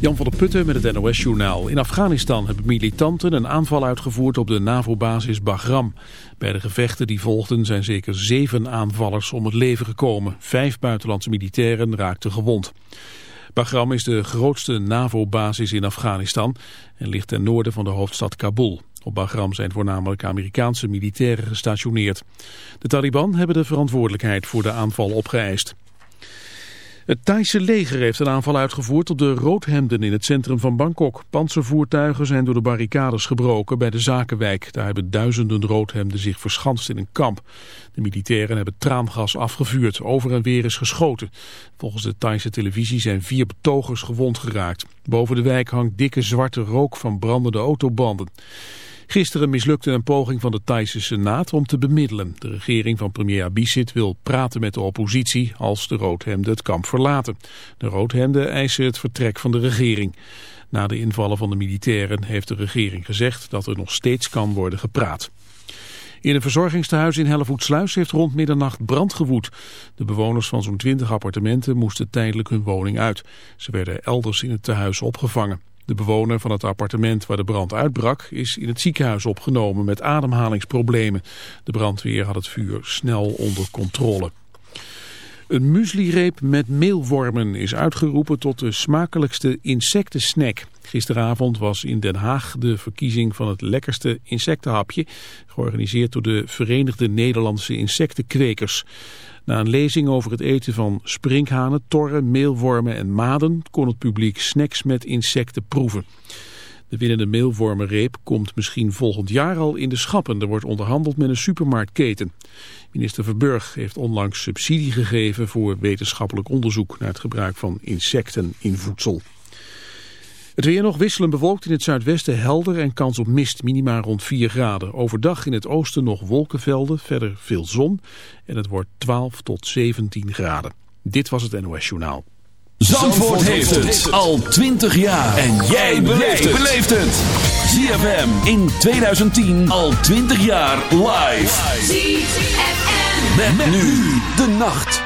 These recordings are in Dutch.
Jan van der Putten met het NOS-journaal. In Afghanistan hebben militanten een aanval uitgevoerd op de NAVO-basis Bagram. Bij de gevechten die volgden zijn zeker zeven aanvallers om het leven gekomen. Vijf buitenlandse militairen raakten gewond. Bagram is de grootste NAVO-basis in Afghanistan en ligt ten noorden van de hoofdstad Kabul. Op Bagram zijn voornamelijk Amerikaanse militairen gestationeerd. De Taliban hebben de verantwoordelijkheid voor de aanval opgeëist. Het Thaise leger heeft een aanval uitgevoerd op de roodhemden in het centrum van Bangkok. Panzervoertuigen zijn door de barricades gebroken bij de Zakenwijk. Daar hebben duizenden roodhemden zich verschanst in een kamp. De militairen hebben traangas afgevuurd. Over en weer is geschoten. Volgens de Thaise televisie zijn vier betogers gewond geraakt. Boven de wijk hangt dikke zwarte rook van brandende autobanden. Gisteren mislukte een poging van de Thaise Senaat om te bemiddelen. De regering van premier Abhisit wil praten met de oppositie als de roodhemden het kamp verlaten. De roodhemden eisen het vertrek van de regering. Na de invallen van de militairen heeft de regering gezegd dat er nog steeds kan worden gepraat. In een verzorgingstehuis in Hellevoetsluis heeft rond middernacht brand gewoed. De bewoners van zo'n 20 appartementen moesten tijdelijk hun woning uit. Ze werden elders in het tehuis opgevangen. De bewoner van het appartement waar de brand uitbrak is in het ziekenhuis opgenomen met ademhalingsproblemen. De brandweer had het vuur snel onder controle. Een mueslireep met meelwormen is uitgeroepen tot de smakelijkste insectensnack. Gisteravond was in Den Haag de verkiezing van het lekkerste insectenhapje, georganiseerd door de Verenigde Nederlandse Insectenkwekers. Na een lezing over het eten van sprinkhanen, torren, meelwormen en maden kon het publiek snacks met insecten proeven. De winnende meelwormenreep komt misschien volgend jaar al in de schappen. Er wordt onderhandeld met een supermarktketen. Minister Verburg heeft onlangs subsidie gegeven voor wetenschappelijk onderzoek naar het gebruik van insecten in voedsel. Het weer nog wisselen bewolkt in het zuidwesten helder en kans op mist, minima rond 4 graden. Overdag in het oosten nog wolkenvelden, verder veel zon en het wordt 12 tot 17 graden. Dit was het NOS Journaal. Zandvoort, heeft het al 20 jaar. En jij beleeft het. ZFM in 2010 al 20 jaar live. ZFM. Met, nu de nacht.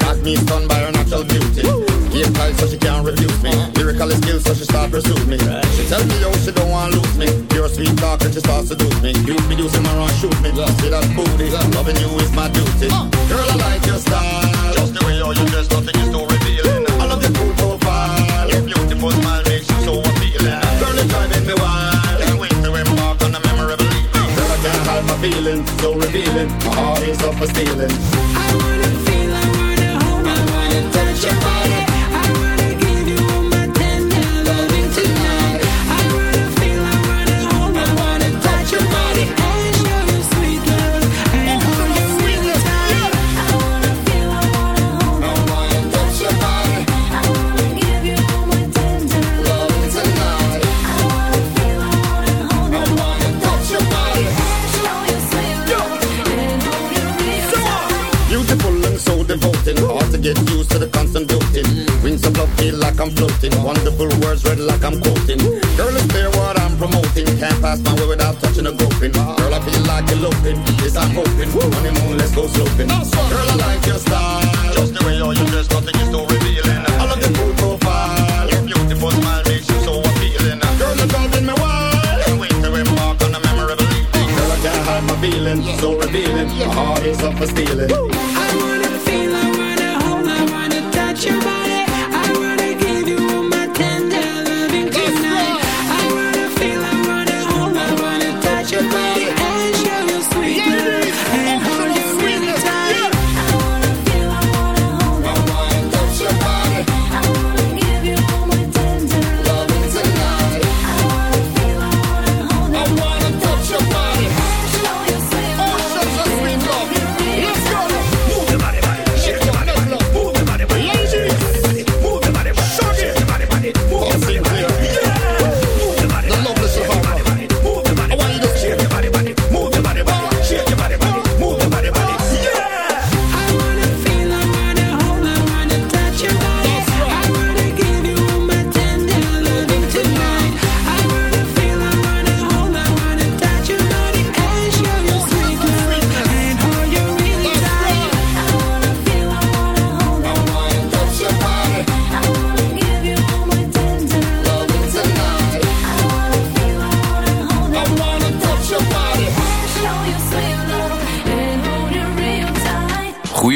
me, stunned by her natural beauty. Game tight so she can't refuse me. Uh-huh. Lyrical skills so she start pursue me. She tell me yo she don't want lose me. Pure sweet talk and she starts seduce me. You be using my wrong shoot me. See that booty, loving you is my duty. Uh. Girl I like your style, just the way all you dress, nothing is too revealing. I love your cool profile, your beautiful smile makes you so appealing. Girl it's driving me wild, can't wait to embark on a memorable evening. Girl I can't hide my feelings, so revealing. My heart is up for stealing your.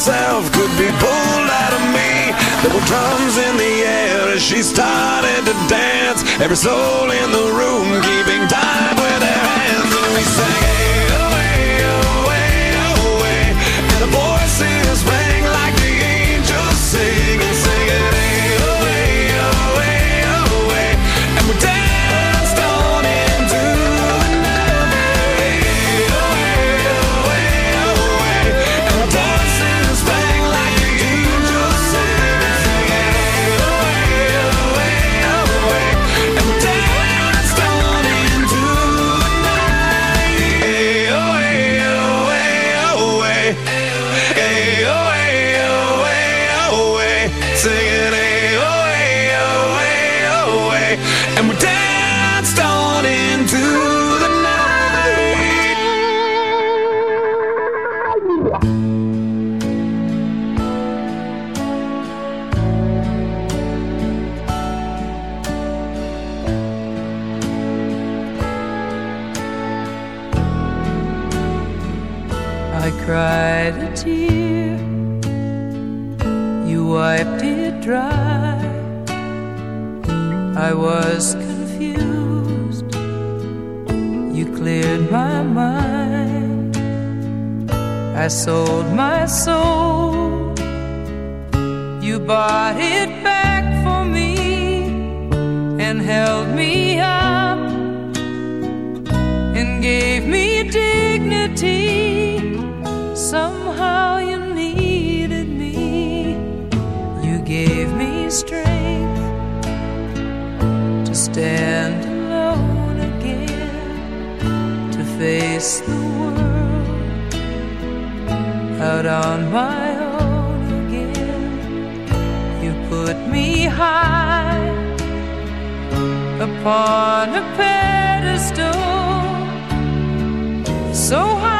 himself could be pulled out of me. There were drums in the air as she started to dance. Every soul in the room keeping time with cried a tear. You wiped it dry. I was confused. You cleared my mind. I sold my soul. You bought it back for me and held me up and gave me dignity. strength to stand alone again, to face the world out on my own again. You put me high upon a pedestal, so high.